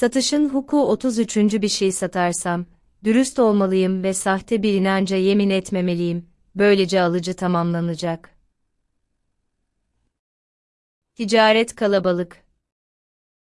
Satışın huku 33. bir şey satarsam, dürüst olmalıyım ve sahte bir inanca yemin etmemeliyim, böylece alıcı tamamlanacak. Ticaret kalabalık.